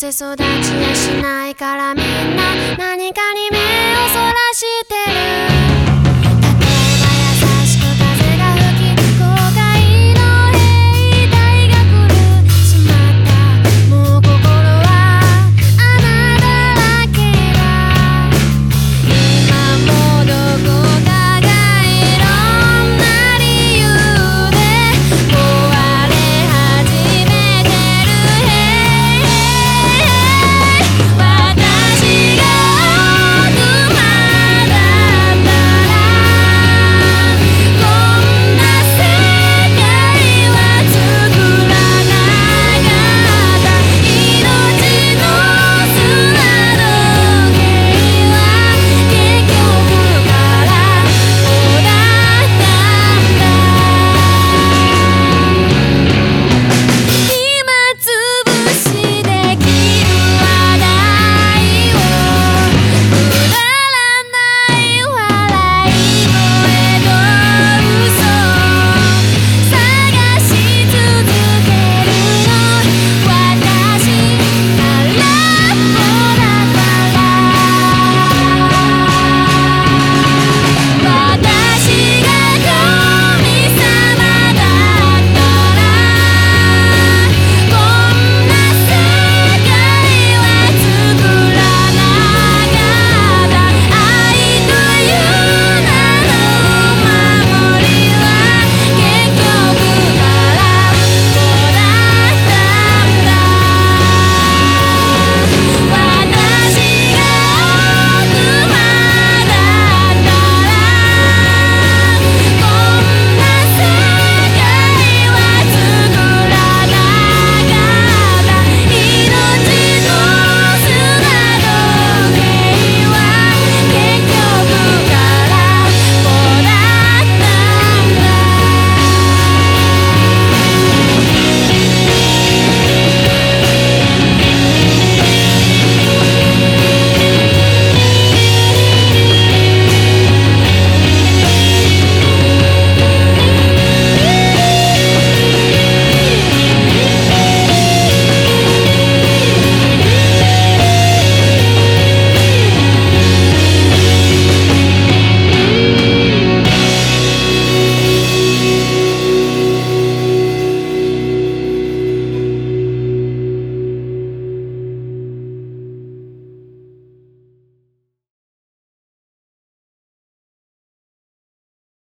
せ育ちやしないからみんな何かに目をそらしてる。